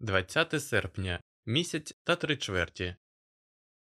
20 серпня, місяць та три чверті.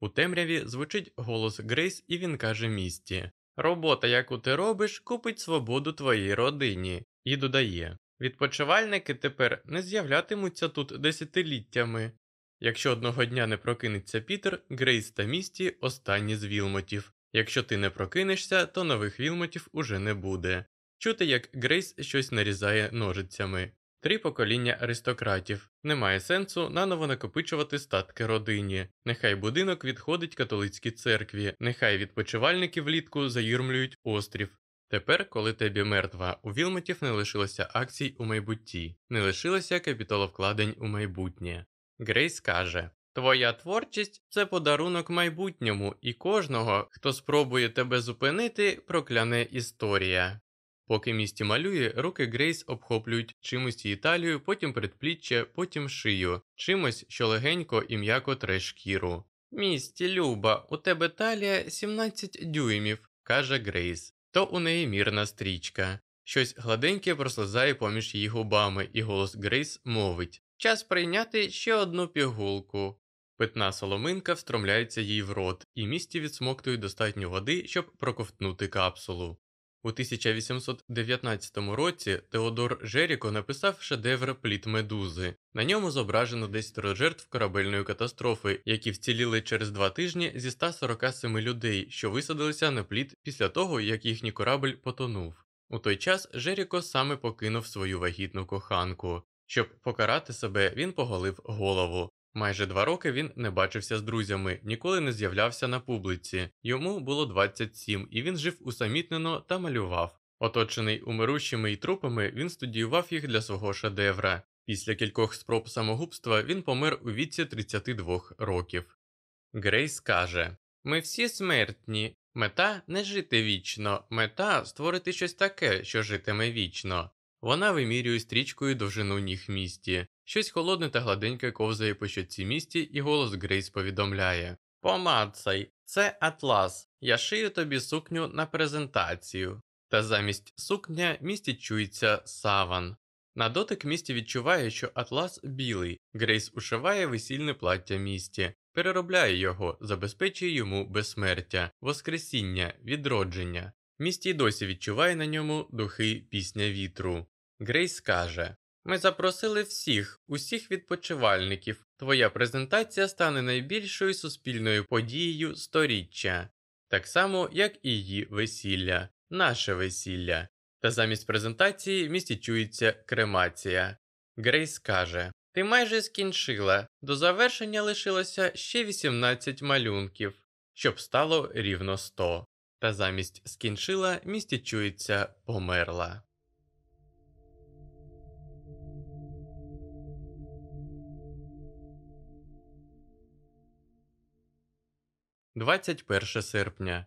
У темряві звучить голос Грейс, і він каже місті Робота, яку ти робиш, купить свободу твоїй родині, і додає Відпочивальники тепер не з'являтимуться тут десятиліттями. Якщо одного дня не прокинеться Пітер, Грейс та місті останні з Вілмотів. Якщо ти не прокинешся, то нових Вілмотів уже не буде. Чути, як Грейс щось нарізає ножицями. Три покоління аристократів. Немає сенсу наново накопичувати статки родині. Нехай будинок відходить католицькій церкві, нехай відпочивальники влітку заюрмлюють острів. Тепер, коли Тебі мертва, у Вілмотів не лишилося акцій у майбутті, не лишилося капіталовкладень у майбутнє. Грейс каже: Твоя творчість це подарунок майбутньому, і кожного, хто спробує тебе зупинити, прокляне історія. Поки місті малює, руки Грейс обхоплюють чимось її талію, потім передпліччя, потім шию, чимось, що легенько і м'яко тре шкіру. Місті, Люба, у тебе талія 17 дюймів, каже Грейс, то у неї мірна стрічка. Щось гладеньке прослизає поміж її губами, і голос Грейс мовить Час прийняти ще одну пігулку. Питна соломинка встромляється їй в рот, і місті відсмоктує достатньо води, щоб проковтнути капсулу. У 1819 році Теодор Жеріко написав шедевр пліт медузи. На ньому зображено 10 жертв корабельної катастрофи, які вціліли через два тижні зі 147 людей, що висадилися на пліт після того, як їхній корабль потонув. У той час Жеріко саме покинув свою вагітну коханку. Щоб покарати себе, він поголив голову. Майже два роки він не бачився з друзями, ніколи не з'являвся на публіці. Йому було 27, і він жив усамітнено та малював. Оточений умирущими й трупами, він студіював їх для свого шедевра. Після кількох спроб самогубства він помер у віці 32 років. Грейс каже: Ми всі смертні. Мета не жити вічно, мета створити щось таке, що житиме вічно. Вона вимірює стрічкою довжину ніг місті. Щось холодне та гладеньке ковзає по щоці місті, і голос Грейс повідомляє Помацай, це атлас. Я шию тобі сукню на презентацію. Та замість сукня місті чується саван. На дотик місті відчуває, що атлас білий. Грейс ушиває весільне плаття місті, переробляє його, забезпечує йому безсмертя, воскресіння, відродження. Місті досі відчуває на ньому духи пісня вітру. Грейс каже Ми запросили всіх, усіх відпочивальників. Твоя презентація стане найбільшою суспільною подією сторіччя, так само, як і її весілля, наше весілля. Та замість презентації в місті чується кремація. Грейс каже Ти майже скінчила. До завершення лишилося ще 18 малюнків, щоб стало рівно 100. Та замість скінчила місті чується померла. 21 серпня.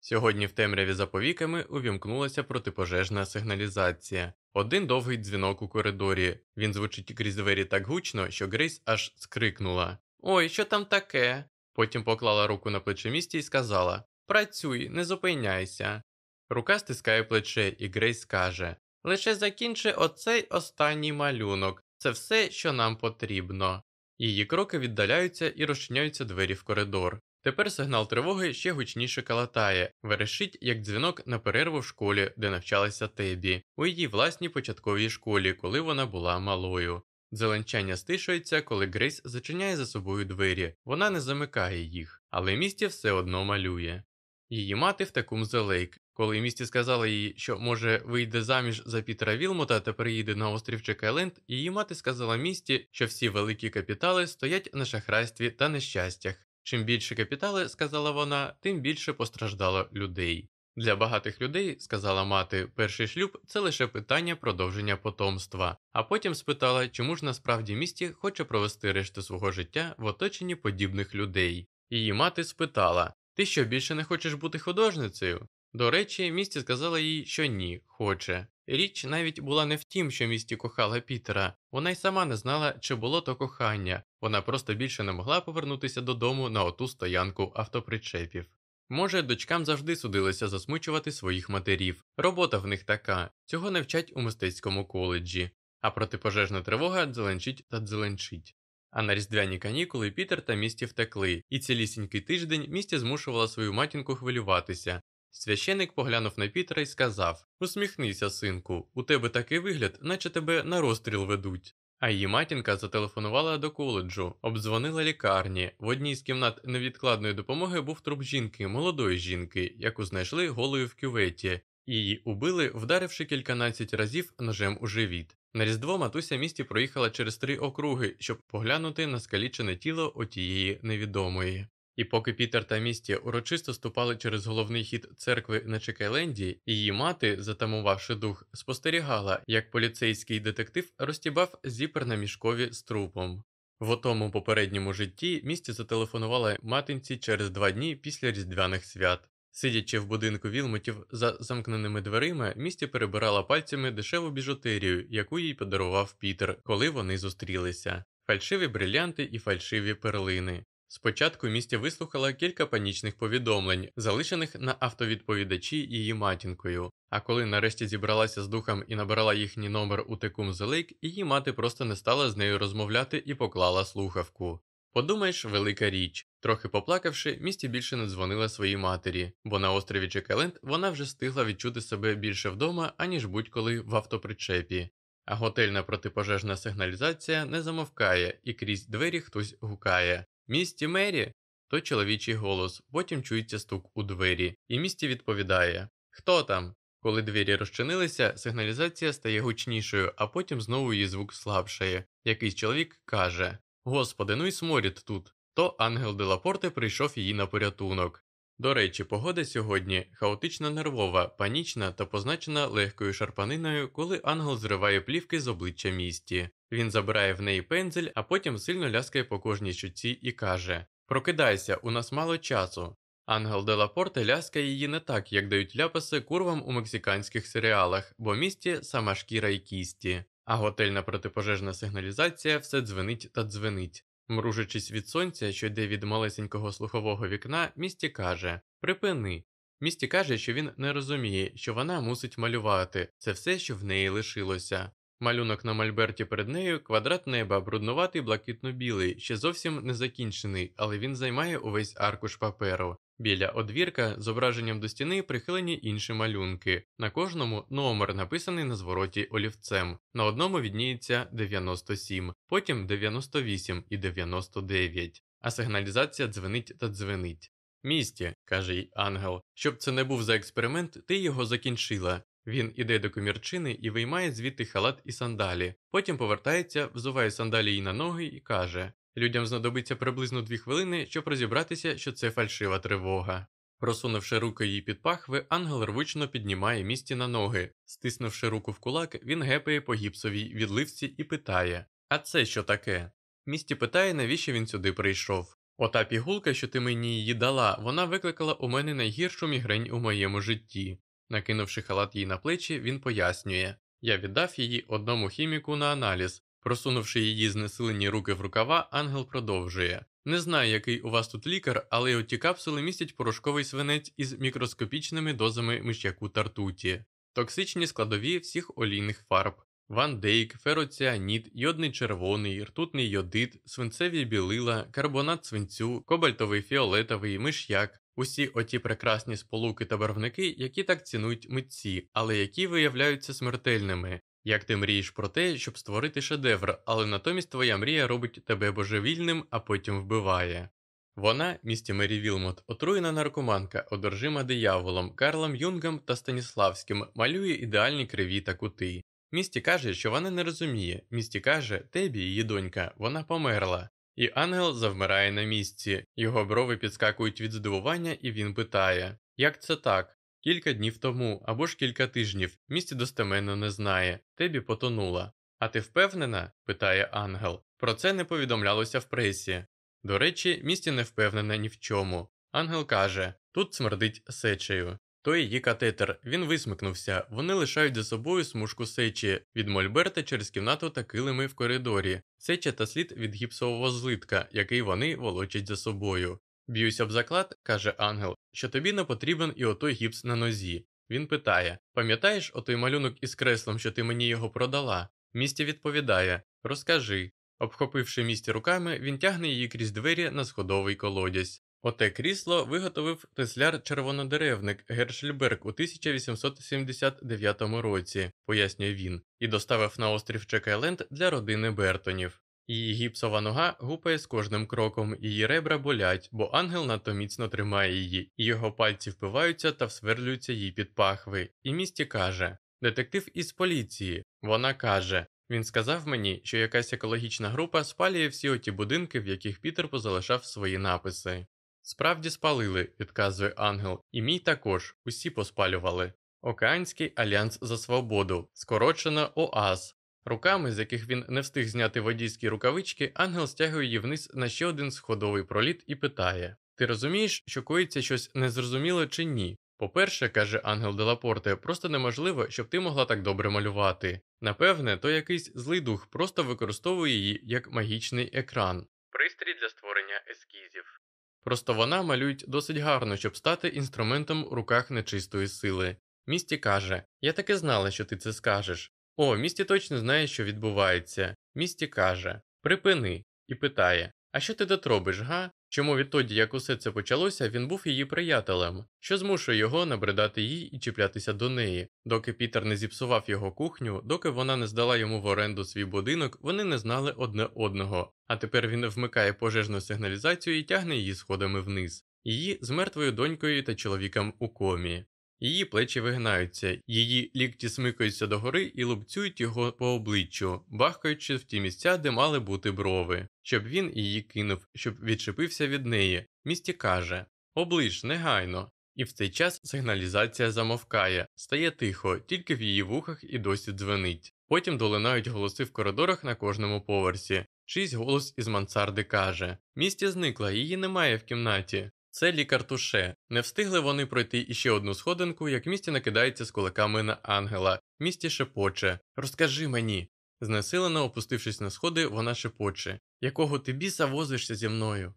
Сьогодні в темряві за повіками увімкнулася протипожежна сигналізація. Один довгий дзвінок у коридорі. Він звучить крізь двері так гучно, що Грейс аж скрикнула Ой, що там таке? Потім поклала руку на плече місті і сказала Працюй, не зупиняйся. Рука стискає плече, і Грейс каже Лише закінчи оцей останній малюнок. Це все, що нам потрібно. Її кроки віддаляються і розчиняються двері в коридор. Тепер сигнал тривоги ще гучніше калатає, верещить як дзвінок на перерву в школі, де навчалася Тебі, у її власній початковій школі, коли вона була малою. Зеленчання стишується, коли Грейс зачиняє за собою двері, вона не замикає їх, але місті все одно малює. Її мати в такому зелейк. Коли місті сказала їй, що може вийде заміж за Пітера Вілмота та приїде на острів Чекайленд, її мати сказала місті, що всі великі капітали стоять на шахрайстві та нещастях. Чим більше капітали, сказала вона, тим більше постраждало людей. Для багатих людей, сказала мати, перший шлюб це лише питання продовження потомства, а потім спитала, чому ж насправді місті хоче провести решту свого життя в оточенні подібних людей. Її мати спитала Ти що більше не хочеш бути художницею? До речі, місті сказала їй, що ні, хоче. Річ навіть була не в тім, що місті кохала Пітера, вона й сама не знала, чи було то кохання, вона просто більше не могла повернутися додому на оту стоянку автопричепів. Може, дочкам завжди судилося засмучувати своїх матерів, робота в них така, цього не вчать у мистецькому коледжі. а протипожежна тривога дзеленчить та дзеленчить. А на різдвяні канікули Пітер та місті втекли, і цілісінький тиждень місті змушувала свою матінку хвилюватися. Священик поглянув на Пітера і сказав Усміхнися, синку, у тебе такий вигляд, наче тебе на розстріл ведуть. А її матінка зателефонувала до коледжу, обдзвонила лікарні. В одній з кімнат невідкладної допомоги був труп жінки, молодої жінки, яку знайшли голою в кюветі. Її убили, вдаривши кільканадцять разів ножем у живіт. На різдво матуся місті проїхала через три округи, щоб поглянути на скалічене тіло отієї невідомої. І поки Пітер та місті урочисто ступали через головний хід церкви на Чекайленді, її мати, затамувавши дух, спостерігала, як поліцейський детектив розтібав зіпер на мішкові з трупом. В отому попередньому житті місті зателефонувала матинці через два дні після різдвяних свят. Сидячи в будинку Вілмотів за замкненими дверима, місті перебирала пальцями дешеву біжутерію, яку їй подарував Пітер, коли вони зустрілися, фальшиві брилянти і фальшиві перлини. Спочатку місті вислухала кілька панічних повідомлень, залишених на автовідповідачі її матінкою. А коли нарешті зібралася з духом і набрала їхній номер у Текум Зелейк, її мати просто не стала з нею розмовляти і поклала слухавку. Подумаєш, велика річ. Трохи поплакавши, місті більше не дзвонила своїй матері, бо на острові Джекеленд вона вже встигла відчути себе більше вдома, аніж будь-коли в автопричепі. А готельна протипожежна сигналізація не замовкає, і крізь двері хтось гукає. Місті Мері? То чоловічий голос, потім чується стук у двері, і місті відповідає Хто там? Коли двері розчинилися, сигналізація стає гучнішою, а потім знову її звук слабшає. Якийсь чоловік каже Господи, ну й сморід тут. То ангел Делапорте прийшов її на порятунок. До речі, погода сьогодні хаотично нервова, панічна та позначена легкою шарпаниною, коли ангел зриває плівки з обличчя місті. Він забирає в неї пензель, а потім сильно ляскає по кожній щуці і каже Прокидайся, у нас мало часу. Ангел Делапорте ляскає її не так, як дають ляпаси курвам у мексиканських серіалах, бо в місті сама шкіра і кісті, а готельна протипожежна сигналізація все дзвенить та дзвенить. Мружачись від сонця, що йде від малесенького слухового вікна, місті каже Припини. Місті каже, що він не розуміє, що вона мусить малювати це все, що в неї лишилося. Малюнок на мольберті перед нею квадрат неба, бруднуватий блакитно-білий, ще зовсім не закінчений, але він займає увесь аркуш паперу. Біля одвірка зображенням до стіни прихилені інші малюнки. На кожному номер написаний на звороті олівцем. На одному відніється 97, потім 98 і 99. А сигналізація дзвенить та дзвенить. Місті, каже й ангел, щоб це не був за експеримент, ти його закінчила. Він іде до комірчини і виймає звідти халат і сандалі. Потім повертається, взуває сандалі їй на ноги і каже: Людям знадобиться приблизно дві хвилини, щоб розібратися, що це фальшива тривога. Просунувши руки її під пахви, ангел рвучно піднімає місті на ноги. Стиснувши руку в кулак, він гепає по гіпсовій відливці і питає: А це що таке? Місті питає, навіщо він сюди прийшов. Ота пігулка, що ти мені її дала, вона викликала у мене найгіршу мігрень у моєму житті. Накинувши халат їй на плечі, він пояснює я віддав її одному хіміку на аналіз. Просунувши її знесилені руки в рукава, ангел продовжує Не знаю, який у вас тут лікар, але оті капсули містять порошковий свинець із мікроскопічними дозами миш'яку та ртуті, токсичні складові всіх олійних фарб. Ван Дейк, фероціаніт, йодний червоний, ртутний йодит, свинцеві білила, карбонат свинцю, кобальтовий фіолетовий, миш'як, усі оті прекрасні сполуки та барвники, які так цінують митці, але які виявляються смертельними. Як ти мрієш про те, щоб створити шедевр, але натомість твоя мрія робить тебе божевільним, а потім вбиває. Вона, місті Мері Вілмот, отруєна наркоманка, одержима дияволом, Карлом Юнгом та Станіславським, малює ідеальні криві та кути. Місті каже, що вона не розуміє. Місті каже, Тебі, її донька, вона померла. І ангел завмирає на місці, його брови підскакують від здивування, і він питає: Як це так? Кілька днів тому або ж кілька тижнів місті достеменно не знає, Тебі потонула. А ти впевнена? питає ангел. Про це не повідомлялося в пресі. До речі, місті не впевнена ні в чому. Ангел каже: тут смердить сечею. То її катетер, він висмикнувся, вони лишають за собою смужку сечі від мольберта через кімнату та килими в коридорі, сеча та слід від гіпсового злитка, який вони волочать за собою. Б'юся об заклад, каже ангел, що тобі не потрібен і отой гіпс на нозі. Він питає: Пам'ятаєш отой малюнок із креслом, що ти мені його продала? Місті відповідає Розкажи. Обхопивши місті руками, він тягне її крізь двері на сходовий колодязь. Оте крісло виготовив тесляр-червонодеревник Гершельберг у 1879 році, пояснює він, і доставив на острів Чекайленд для родини Бертонів. Її гіпсова нога гупає з кожним кроком, її ребра болять, бо ангел надто міцно тримає її, і його пальці впиваються та всверлюються їй під пахви. І місті каже: Детектив із поліції. Вона каже: Він сказав мені, що якась екологічна група спалює всі оті будинки, в яких Пітер позалишав свої написи. Справді спалили, відказує ангел, і мій також, усі поспалювали. Океанський альянс за свободу, скорочено ОАС. Руками, з яких він не встиг зняти водійські рукавички, ангел стягує її вниз на ще один сходовий проліт і питає: Ти розумієш, що коїться щось незрозуміле чи ні? По-перше, каже ангел Делапорте, просто неможливо, щоб ти могла так добре малювати. Напевне, то якийсь злий дух просто використовує її як магічний екран. Пристрій для створення ескізів. Просто вона малюють досить гарно, щоб стати інструментом у руках нечистої сили. Місті каже: Я таки знала, що ти це скажеш. О, місті точно знає, що відбувається. Місті каже Припини, і питає: А що ти тут робиш, га? Чому відтоді, як усе це почалося, він був її приятелем, що змушує його набридати їй і чіплятися до неї. Доки Пітер не зіпсував його кухню, доки вона не здала йому в оренду свій будинок, вони не знали одне одного. А тепер він вмикає пожежну сигналізацію і тягне її сходами вниз. Її з мертвою донькою та чоловіком у комі. Її плечі вигинаються, її лікті смикаються догори і лупцюють його по обличчю, бахкаючи в ті місця, де мали бути брови, щоб він її кинув, щоб відчепився від неї. Місті каже Оближ, негайно. І в цей час сигналізація замовкає, стає тихо, тільки в її вухах і досі дзвенить. Потім долинають голоси в коридорах на кожному поверсі. Чийсь голос із мансарди каже Місті зникла, її немає в кімнаті. Це лікар туше. Не встигли вони пройти іще одну сходинку, як місті накидається з кулаками на ангела. Місті шепоче Розкажи мені. Знесилено опустившись на сходи, вона шепоче Якого ти біса возишся зі мною?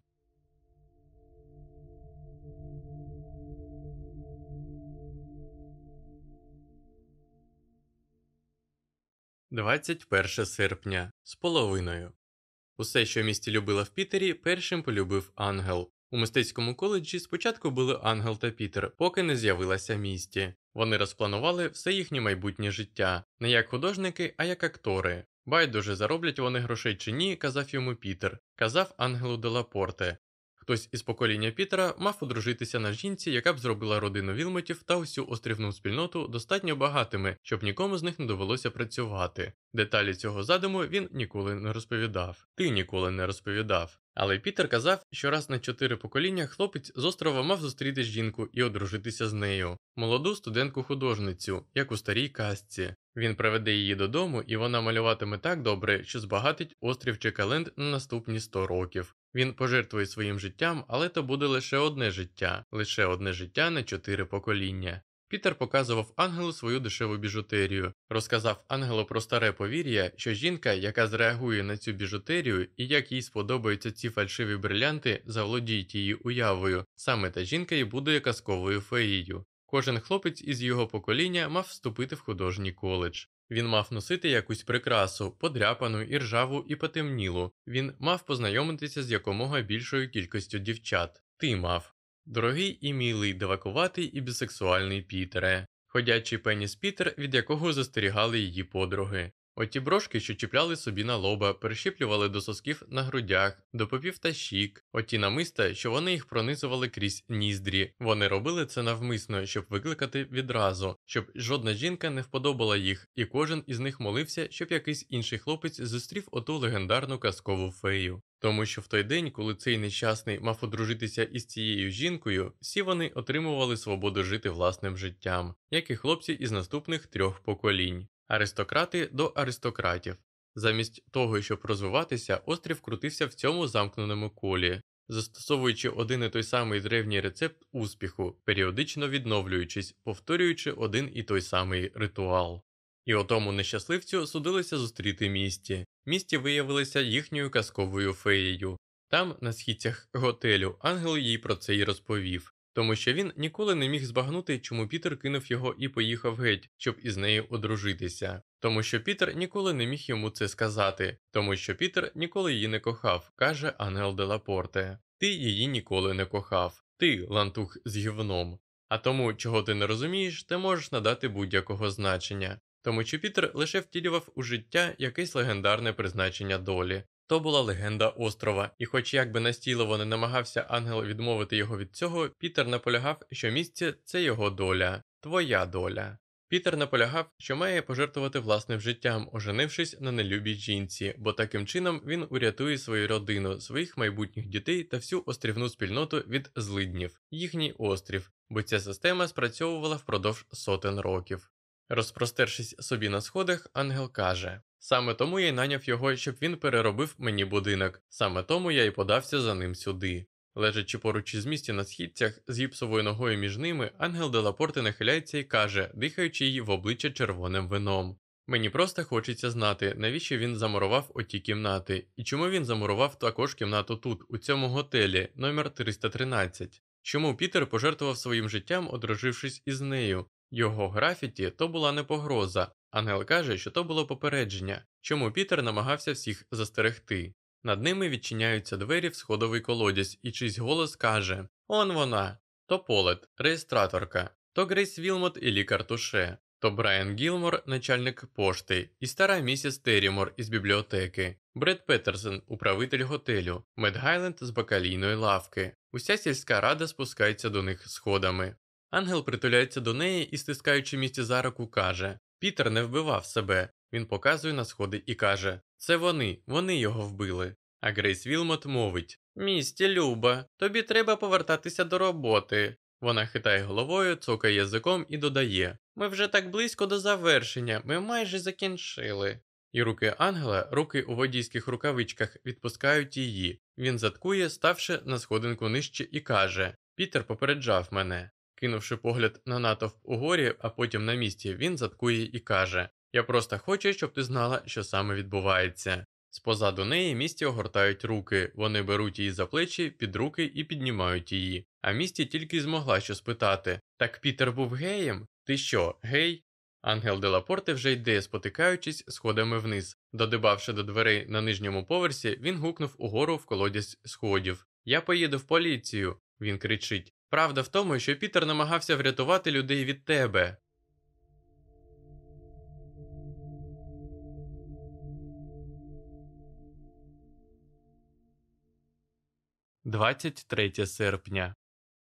Двадцять перше серпня з половиною. Усе, що місті любила в Пітері, першим полюбив ангел. У мистецькому коледжі спочатку були Ангел та Пітер, поки не з'явилася місті. Вони розпланували все їхнє майбутнє життя, не як художники, а як актори. Байдуже зароблять вони грошей чи ні, казав йому Пітер, казав Ангелу Делапорте. Хтось із покоління Пітера мав одружитися на жінці, яка б зробила родину Вілмотів та усю острівну спільноту достатньо багатими, щоб нікому з них не довелося працювати. Деталі цього задуму він ніколи не розповідав. Ти ніколи не розповідав. Але Пітер казав, що раз на чотири покоління хлопець з острова мав зустріти жінку і одружитися з нею, молоду студентку-художницю, як у старій казці. Він приведе її додому, і вона малюватиме так добре, що збагатить острів Чекаленд на наступні 100 років. Він пожертвує своїм життям, але то буде лише одне життя, лише одне життя на чотири покоління. Пітер показував ангелу свою дешеву біжутерію, розказав ангелу про старе повір'я, що жінка, яка зреагує на цю біжутерію і як їй сподобаються ці фальшиві брилянти, заволодіють її уявою, саме та жінка і буде казковою феєю. Кожен хлопець із його покоління мав вступити в художній коледж. Він мав носити якусь прикрасу, подряпану, і ржаву і потемнілу. Він мав познайомитися з якомога більшою кількістю дівчат. Ти мав. Дорогий і мілий, девакуватий і бісексуальний Пітере, ходячий пеніс Пітер, від якого застерігали її подруги. Оті брошки, що чіпляли собі на лоба, перещіплювали до сосків на грудях, до попів та щік, оті намиста, що вони їх пронизували крізь ніздрі. Вони робили це навмисно, щоб викликати відразу, щоб жодна жінка не вподобала їх, і кожен із них молився, щоб якийсь інший хлопець зустрів оту легендарну казкову фею. Тому що в той день, коли цей нещасний мав одружитися із цією жінкою, всі вони отримували свободу жити власним життям, як і хлопці із наступних трьох поколінь. Аристократи до аристократів. Замість того, щоб розвиватися, острів крутився в цьому замкненому колі, застосовуючи один і той самий древній рецепт успіху, періодично відновлюючись, повторюючи один і той самий ритуал. І отому нещасливцю судилося зустріти місті. Місті виявилися їхньою казковою феєю. Там, на східцях готелю, ангел їй про це й розповів, тому що він ніколи не міг збагнути, чому Пітер кинув його і поїхав геть, щоб із нею одружитися. Тому що Пітер ніколи не міг йому це сказати, тому що Пітер ніколи її не кохав, каже Ангел Делапорте. Ти її ніколи не кохав, ти лантух з гівном. А тому, чого ти не розумієш, ти можеш надати будь-якого значення. Тому що Пітер лише втілював у життя якесь легендарне призначення долі. То була легенда острова, і, хоч як би настійливо не намагався ангел відмовити його від цього, Пітер наполягав, що місце це його доля, твоя доля. Пітер наполягав, що має пожертвувати власним життям, оженившись на нелюбій жінці, бо таким чином він урятує свою родину, своїх майбутніх дітей та всю острівну спільноту від злиднів, їхній острів, бо ця система спрацьовувала впродовж сотень років. Розпростершись собі на сходах, ангел каже саме тому я й наняв його, щоб він переробив мені будинок, саме тому я й подався за ним сюди. Лежачи поруч із місті на східцях, з гіпсовою ногою між ними, ангел Делапорте нахиляється і каже, дихаючи її в обличчя червоним вином. Мені просто хочеться знати, навіщо він замурував оті кімнати, і чому він замурував також кімнату тут, у цьому готелі, номер 313. Чому Пітер пожертвував своїм життям, одружившись із нею? Його графіті то була не погроза. Ангел каже, що то було попередження, чому Пітер намагався всіх застерегти. Над ними відчиняються двері в сходовий колодязь, і чийсь голос каже: Он вона. То Полет, реєстраторка, то Грейс Вілмот і лікар Туше, то Брайан Гілмор, начальник пошти, і стара місіс Террімор із бібліотеки, Бред Петерсон, управитель готелю, Мед Гайленд з бакалійної лавки. Уся сільська рада спускається до них сходами. Ангел притуляється до неї і, стискаючи Місті за руку, каже: Пітер не вбивав себе. Він показує на сходи і каже: Це вони, вони його вбили. А Грейс Вілмот мовить: Місті, Люба, тобі треба повертатися до роботи. Вона хитає головою, цокає язиком і додає: Ми вже так близько до завершення, ми майже закінчили. І руки ангела, руки у водійських рукавичках, відпускають її. Він задкує, ставши на сходинку нижче, і каже: Пітер попереджав мене. Кинувши погляд на натовп угорі, а потім на місці, він заткує і каже: Я просто хочу, щоб ти знала, що саме відбувається. Спозаду неї місті огортають руки, вони беруть її за плечі, під руки і піднімають її. А місті тільки змогла що спитати Так Пітер був геєм? Ти що, гей? Ангел Делапорте вже йде, спотикаючись сходами вниз. Додибавши до дверей на нижньому поверсі, він гукнув угору в колодязь сходів. Я поїду в поліцію. Він кричить. Правда в тому, що Пітер намагався врятувати людей від тебе. Двадцять третє серпня.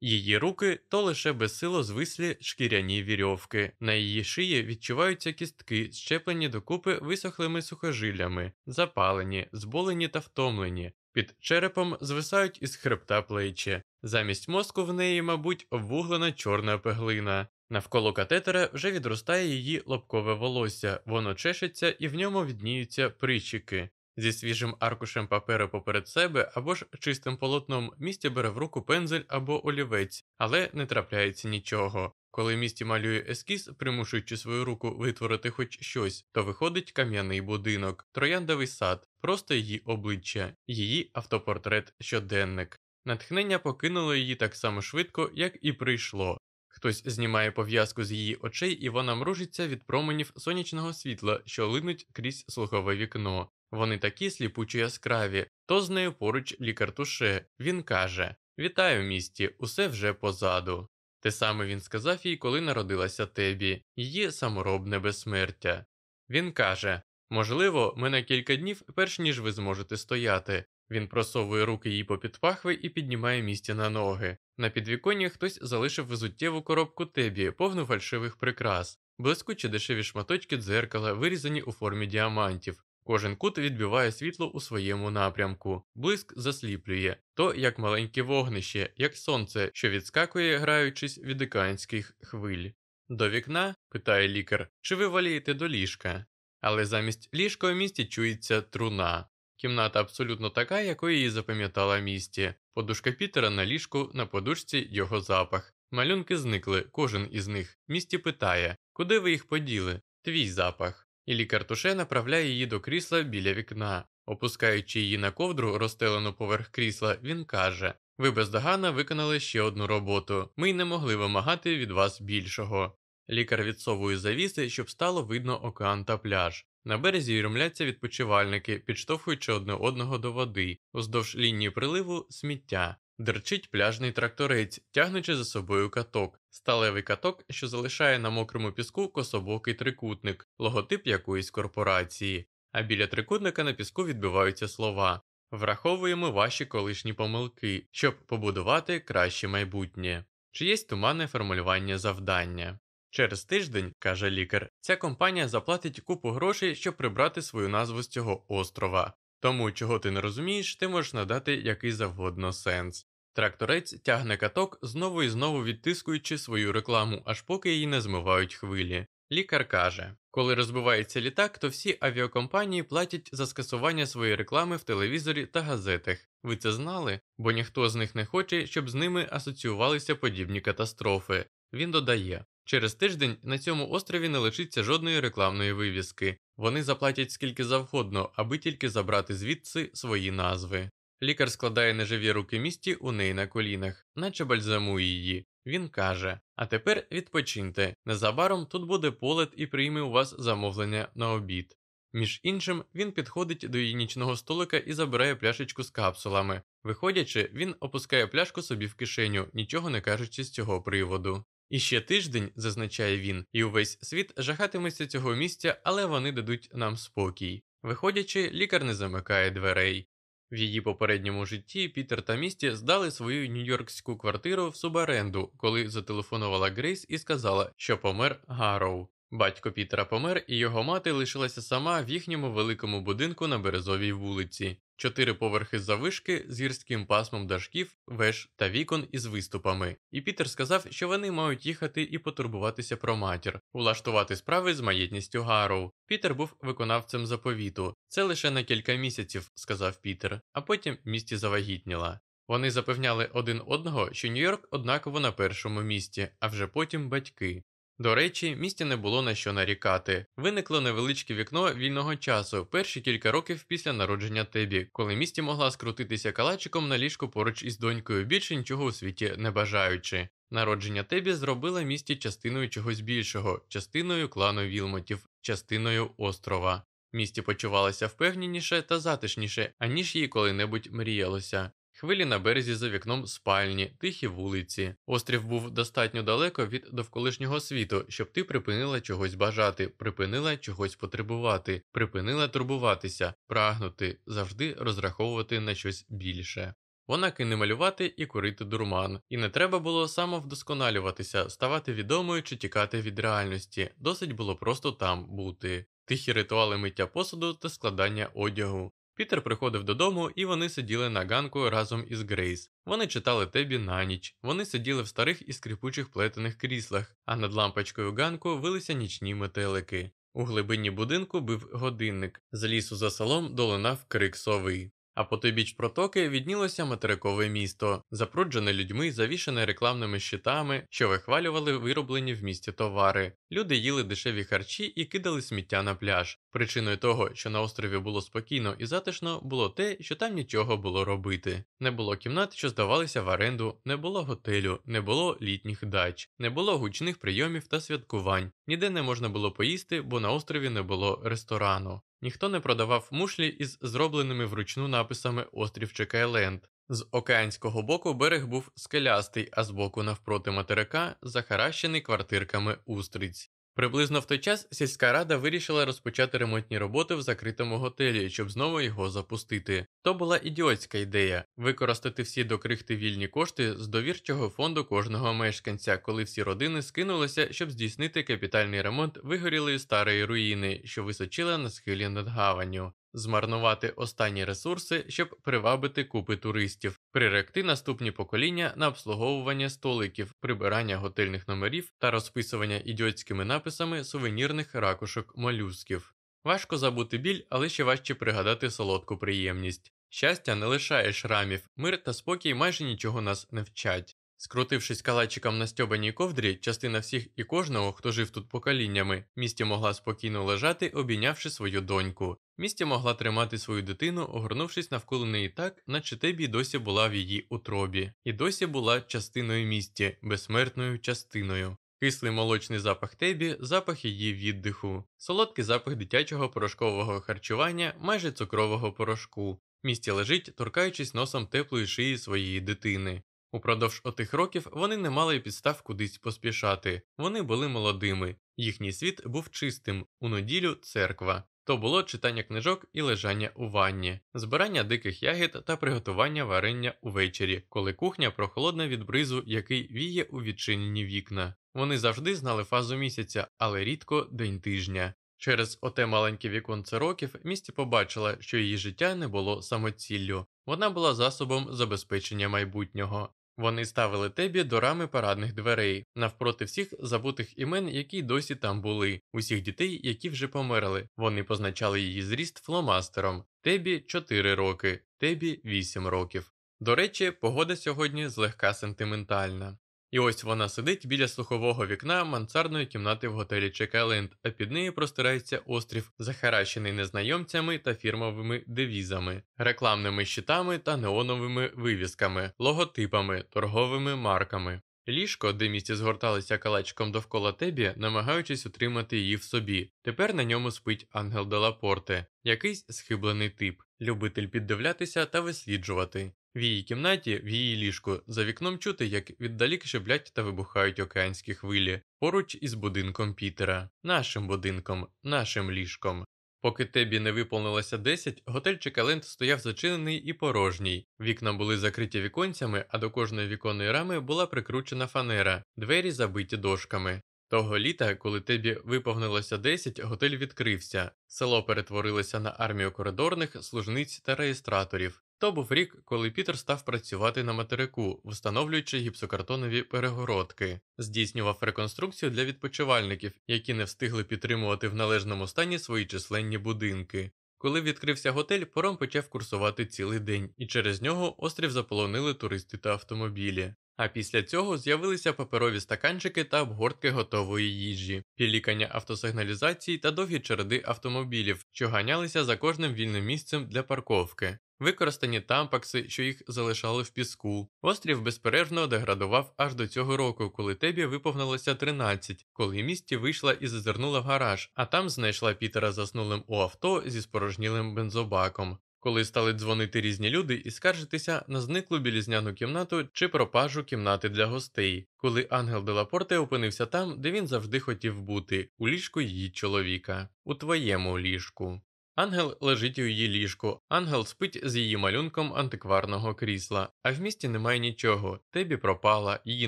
Її руки то лише безсило звислі шкіряні вірьовки. На її шиї відчуваються кістки, щеплені докупи висохлими сухожиллями, запалені, зболені та втомлені. Під черепом звисають із хребта плечі. Замість мозку в неї, мабуть, обвуглена чорна пеглина. Навколо катетера вже відростає її лобкове волосся, воно чешеться і в ньому відніються причіки. Зі свіжим аркушем паперу поперед себе або ж чистим полотном місті бере в руку пензель або олівець, але не трапляється нічого. Коли місті малює ескіз, примушуючи свою руку витворити хоч щось, то виходить кам'яний будинок, трояндовий сад, просто її обличчя, її автопортрет щоденник. Натхнення покинуло її так само швидко, як і прийшло. Хтось знімає пов'язку з її очей, і вона мружиться від променів сонячного світла, що линуть крізь слухове вікно. Вони такі сліпучо яскраві, то з нею поруч лікар туше. Він каже: Вітаю, місті, усе вже позаду. Те саме він сказав їй, коли народилася Тебі, її саморобне безсмертя. Він каже: Можливо, ми на кілька днів, перш ніж ви зможете стояти. Він просовує руки їй попід пахви і піднімає місті на ноги. На підвіконні хтось залишив визуттєву коробку Тебі, повну фальшивих прикрас, блискучі дешеві шматочки дзеркала, вирізані у формі діамантів. Кожен кут відбиває світло у своєму напрямку, блиск засліплює, то як маленьке вогнище, як сонце, що відскакує, граючись від океанських хвиль. До вікна, питає лікар, чи ви волієте до ліжка? Але замість ліжка у місті чується труна. Кімната абсолютно така, якою її запам'ятала місті. Подушка Пітера на ліжку, на подушці його запах. Малюнки зникли, кожен із них. Місті питає, куди ви їх поділи? Твій запах і лікар туше направляє її до крісла біля вікна. Опускаючи її на ковдру, розстелену поверх крісла, він каже: Ви бездоганно виконали ще одну роботу. Ми й не могли вимагати від вас більшого. Лікар відсовує завіси, щоб стало видно океан та пляж. На березі юрмляться відпочивальники, підштовхуючи одне одного до води, уздовж лінії приливу сміття. Дерчить пляжний тракторець, тягнучи за собою каток, сталевий каток, що залишає на мокрому піску кособокий трикутник, логотип якоїсь корпорації, а біля трикутника на піску відбиваються слова Враховуємо ваші колишні помилки, щоб побудувати краще майбутнє. Чиєсь туманне формулювання завдання. Через тиждень, каже лікар, ця компанія заплатить купу грошей, щоб прибрати свою назву з цього острова. Тому, чого ти не розумієш, ти можеш надати який завгодно сенс. Тракторець тягне каток, знову і знову відтискуючи свою рекламу, аж поки її не змивають хвилі. Лікар каже, коли розбивається літак, то всі авіакомпанії платять за скасування своєї реклами в телевізорі та газетах. Ви це знали? Бо ніхто з них не хоче, щоб з ними асоціювалися подібні катастрофи. Він додає. Через тиждень на цьому острові не лишиться жодної рекламної вивіски. Вони заплатять скільки завгодно, аби тільки забрати звідси свої назви. Лікар складає неживі руки місті у неї на колінах, наче бальзамує її. Він каже: А тепер відпочиньте. Незабаром тут буде полет і прийме у вас замовлення на обід. Між іншим, він підходить до її нічного столика і забирає пляшечку з капсулами. Виходячи, він опускає пляшку собі в кишеню, нічого не кажучи з цього приводу. І ще тиждень, зазначає він, і увесь світ жахатиметься цього місця, але вони дадуть нам спокій. Виходячи, лікар не замикає дверей. В її попередньому житті Пітер та місті здали свою нью-йоркську квартиру в субаренду, коли зателефонувала Грейс і сказала, що помер Гарроу. Батько Пітера помер, і його мати лишилася сама в їхньому великому будинку на березовій вулиці, чотири поверхи завишки з гірським пасмом дашків, веж та вікон із виступами. І Пітер сказав, що вони мають їхати і потурбуватися про матір, улаштувати справи з маєтністю Гарроу. Пітер був виконавцем заповіту. Це лише на кілька місяців, сказав Пітер, а потім місті завагітніла. Вони запевняли один одного, що Нью-Йорк однаково на першому місці, а вже потім батьки. До речі, місті не було на що нарікати. Виникло невеличке вікно вільного часу перші кілька років після народження Тебі, коли місті могла скрутитися калачиком на ліжку поруч із донькою, більше нічого у світі не бажаючи. Народження Тебі зробила місті частиною чогось більшого, частиною клану Вілмотів, частиною острова. Місті почувалося впевненіше та затишніше, аніж їй коли-небудь мріялося. Хвилі на березі за вікном спальні, тихі вулиці. Острів був достатньо далеко від довколишнього світу, щоб ти припинила чогось бажати, припинила чогось потребувати, припинила турбуватися, прагнути, завжди розраховувати на щось більше. Вона кине малювати і курити дурман, і не треба було самовдосконалюватися, ставати відомою чи тікати від реальності, досить було просто там бути. Тихі ритуали миття посуду та складання одягу, Пітер приходив додому, і вони сиділи на ганку разом із Грейс. Вони читали Тебі на ніч. Вони сиділи в старих і скрипучих плетених кріслах, а над лампочкою ганку вилися нічні метелики. У глибині будинку бив годинник, з лісу за селом долинав крик сови. А по той біч протоки віднілося материкове місто, запруджене людьми, завішане рекламними щитами, що вихвалювали вироблені в місті товари. Люди їли дешеві харчі і кидали сміття на пляж. Причиною того, що на острові було спокійно і затишно, було те, що там нічого було робити. Не було кімнат, що здавалися в оренду, не було готелю, не було літніх дач, не було гучних прийомів та святкувань. Ніде не можна було поїсти, бо на острові не було ресторану. Ніхто не продавав мушлі із зробленими вручну написами Острів Чекайленд. З океанського боку берег був скелястий, а з боку навпроти материка захаращений квартирками устриць. Приблизно в той час сільська рада вирішила розпочати ремонтні роботи в закритому готелі, щоб знову його запустити. То була ідіотська ідея використати всі до крихти вільні кошти з довірчого фонду кожного мешканця, коли всі родини скинулися, щоб здійснити капітальний ремонт вигорілої старої руїни, що височила на схилі над гаванню змарнувати останні ресурси, щоб привабити купи туристів, приректи наступні покоління на обслуговування столиків, прибирання готельних номерів та розписування ідіотськими написами сувенірних ракушок молюсків. Важко забути біль, але ще важче пригадати солодку приємність. Щастя не лишає шрамів, мир та спокій майже нічого нас не вчать. Скрутившись калачиком на стьобаній ковдрі, частина всіх і кожного, хто жив тут поколіннями, місті могла спокійно лежати, обійнявши свою доньку. Місті могла тримати свою дитину, огорнувшись навколо неї так, наче Тебі досі була в її утробі, і досі була частиною місті, безсмертною частиною. кислий молочний запах тебі, запах її віддиху, солодкий запах дитячого порошкового харчування, майже цукрового порошку. Місті лежить, торкаючись носом теплої шиї своєї дитини. Упродовж отих років вони не мали підстав кудись поспішати, вони були молодими, їхній світ був чистим, у неділю церква. То було читання книжок і лежання у ванні, збирання диких ягід та приготування варення увечері, коли кухня прохолодна від бризу, який віє у відчинені вікна. Вони завжди знали фазу місяця, але рідко день тижня. Через оте маленьке віконце років місті побачила, що її життя не було самоціллю, вона була засобом забезпечення майбутнього. Вони ставили тебі до рами парадних дверей, навпроти всіх забутих імен, які досі там були, усіх дітей, які вже померли. Вони позначали її зріст фломастером. Тебі 4 роки, тебі 8 років. До речі, погода сьогодні злегка сентиментальна. І ось вона сидить біля слухового вікна мансардної кімнати в готелі Чекайленд, а під нею простирається острів, захаращений незнайомцями та фірмовими девізами, рекламними щитами та неоновими вивісками, логотипами, торговими марками. Ліжко, де місці згорталися калачком довкола тебі, намагаючись утримати її в собі. Тепер на ньому спить ангел Делапорте, якийсь схиблений тип, любитель піддивлятися та висліджувати. В її кімнаті, в її ліжку, за вікном чути, як віддалік шиблять та вибухають океанські хвилі, поруч із будинком Пітера, нашим будинком, нашим ліжком. Поки Тебі не виповнилося 10, готель Чекаленд стояв зачинений і порожній. Вікна були закриті віконцями, а до кожної віконної рами була прикручена фанера, двері забиті дошками. Того літа, коли Тебі виповнилося 10, готель відкрився. Село перетворилося на армію коридорних, служниць та реєстраторів. То був рік, коли Пітер став працювати на материку, встановлюючи гіпсокартонові перегородки, здійснював реконструкцію для відпочивальників, які не встигли підтримувати в належному стані свої численні будинки. Коли відкрився готель, пором почав курсувати цілий день, і через нього острів заполонили туристи та автомобілі. А після цього з'явилися паперові стаканчики та обгортки готової їжі, пілікання автосигналізації та довгі череди автомобілів, що ганялися за кожним вільним місцем для парковки. Використані тампакси, що їх залишали в піску. Острів безперервно деградував аж до цього року, коли Тебі виповнилося 13, коли місті вийшла і зазирнула в гараж, а там знайшла Пітера заснулим у авто зі спорожнілим бензобаком. Коли стали дзвонити різні люди і скаржитися на зниклу білізняну кімнату чи пропажу кімнати для гостей, коли ангел Делапорте опинився там, де він завжди хотів бути, у ліжку її чоловіка, у твоєму ліжку. Ангел лежить у її ліжку, ангел спить з її малюнком антикварного крісла, а в місті немає нічого. Тебі пропала, її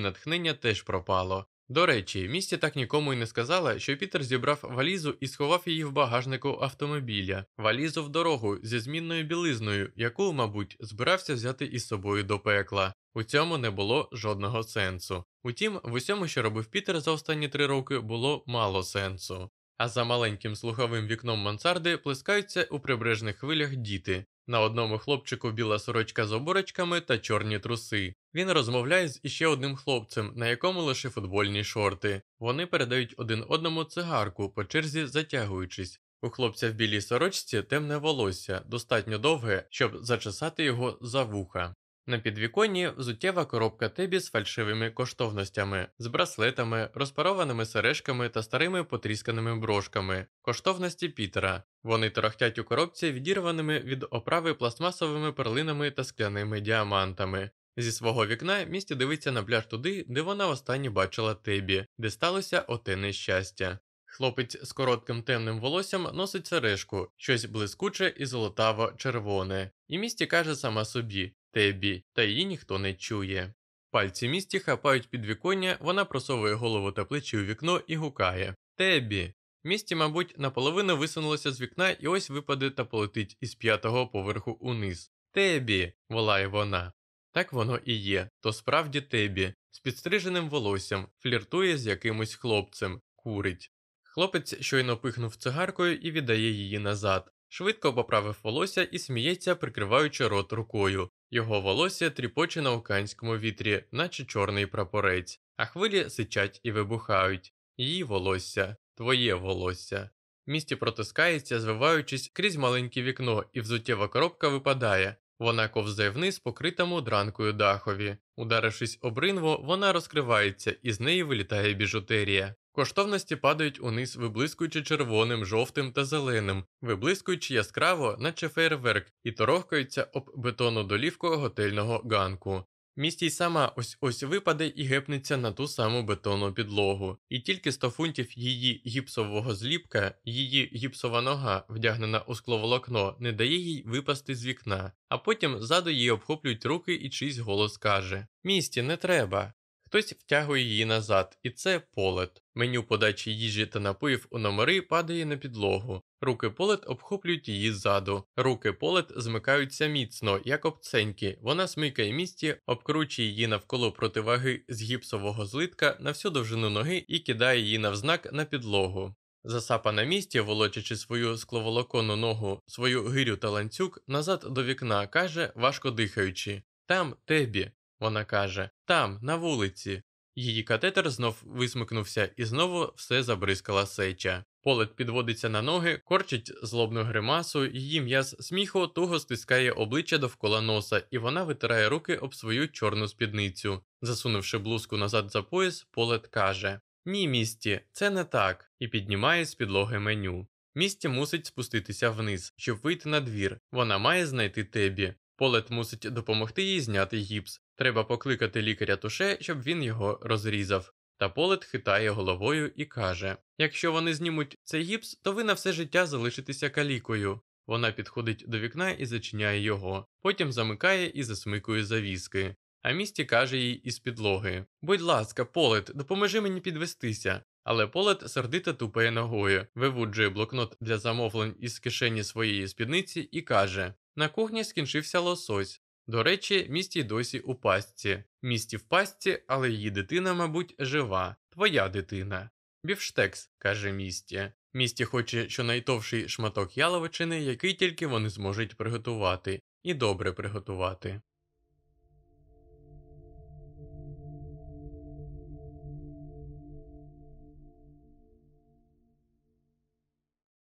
натхнення теж пропало. До речі, місті так нікому й не сказала, що Пітер зібрав валізу і сховав її в багажнику автомобіля, валізу в дорогу зі змінною білизною, яку, мабуть, збирався взяти із собою до пекла. У цьому не було жодного сенсу. Утім, в усьому, що робив Пітер за останні три роки, було мало сенсу а за маленьким слуховим вікном мансарди плескаються у прибережних хвилях діти. На одному хлопчику біла сорочка з оборочками та чорні труси. Він розмовляє з іще одним хлопцем, на якому лише футбольні шорти. Вони передають один одному цигарку, по черзі затягуючись. У хлопця в білій сорочці темне волосся, достатньо довге, щоб зачесати його за вуха. На підвіконні взуттєва коробка тебі з фальшивими коштовностями, з браслетами, розпарованими сережками та старими потрісканими брошками, коштовності Пітера. Вони торохтять у коробці відірваними від оправи пластмасовими перлинами та скляними діамантами. Зі свого вікна місті дивиться на пляж туди, де вона останні бачила тебі, де сталося оте нещастя. Хлопець з коротким темним волоссям носить сережку, щось блискуче і золотаво червоне, і місті каже сама собі Тебі, та її ніхто не чує. Пальці місті хапають підвіконня, вона просовує голову та плечі у вікно і гукає Тебі. Місті, мабуть, наполовину висунулося з вікна і ось випаде та полетить із п'ятого поверху униз. Тебі. волає вона. Так воно і є, то справді Тебі, з підстриженим волоссям, фліртує з якимось хлопцем, курить. Хлопець щойно пихнув цигаркою і віддає її назад. Швидко поправив волосся і сміється, прикриваючи рот рукою. Його волосся тріпоче на океанському вітрі, наче чорний прапорець, а хвилі сичать і вибухають. Її волосся, твоє волосся. Місті протискається, звиваючись крізь маленьке вікно, і взуттєва коробка випадає. Вона ковзає вниз покритому дранкою дахові. Ударившись об ринво, вона розкривається, і з неї вилітає біжутерія. Коштовності падають униз, виблискуючи червоним, жовтим та зеленим, виблискуючи яскраво, наче фейерверк, і торохкаються об бетону долівку готельного ганку. Містій сама ось ось випаде і гепнеться на ту саму бетонну підлогу, і тільки 100 фунтів її гіпсового зліпка, її гіпсова нога, вдягнена у скловолокно, не дає їй випасти з вікна, а потім ззаду її обхоплюють руки і чийсь голос каже: Місті, не треба. Хтось втягує її назад, і це полет. Меню подачі їжі та напоїв у номери падає на підлогу. Руки полет обхоплюють її ззаду. Руки полет змикаються міцно, як обценьки. Вона смикає місті, обкручує її навколо противаги з гіпсового злитка на всю довжину ноги і кидає її навзнак на підлогу. Засапа на місці, волочачи свою скловолоконну ногу, свою гирю та ланцюг, назад до вікна, каже, важко дихаючи Там тебі. Вона каже Там, на вулиці. Її катетер знов висмикнувся і знову все забризкала сеча. Полет підводиться на ноги, корчить злобну гримасу, її м'яз сміху туго стискає обличчя довкола носа, і вона витирає руки об свою чорну спідницю. Засунувши блузку назад за пояс, полет каже Ні, місті, це не так, і піднімає з підлоги меню. Місті мусить спуститися вниз, щоб вийти на двір. Вона має знайти тебі. Полет мусить допомогти їй зняти гіпс. Треба покликати лікаря туше, щоб він його розрізав. Та полет хитає головою і каже: Якщо вони знімуть цей гіпс, то ви на все життя залишитеся калікою. Вона підходить до вікна і зачиняє його, потім замикає і засмикує завіски. А місті каже їй із підлоги: Будь ласка, полет, допоможи мені підвестися. Але полет сердито тупає ногою, вивуджує блокнот для замовлень із кишені своєї спідниці і каже: На кухні скінчився лосось. До речі, місті досі у пастці. Місті в пастці, але її дитина, мабуть, жива, твоя дитина. Бівштекс, каже місті. Місті хоче щонайтовший шматок яловичини, який тільки вони зможуть приготувати, і добре приготувати.